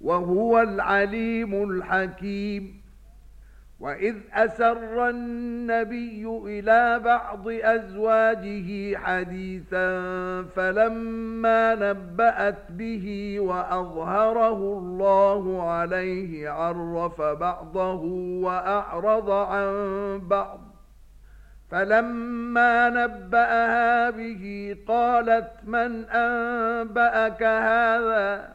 وهو العليم الحكيم. وإذ أسر النبي إلى بعض أزواجه حديثا فلما نبأت به وأظهره الله عليه عرف بعضه وأعرض عن بعض. فَلَمَّا نَبَّأَهَا بِهِ قَالَتْ مَنْ أَنبَأَكَ هَذَا؟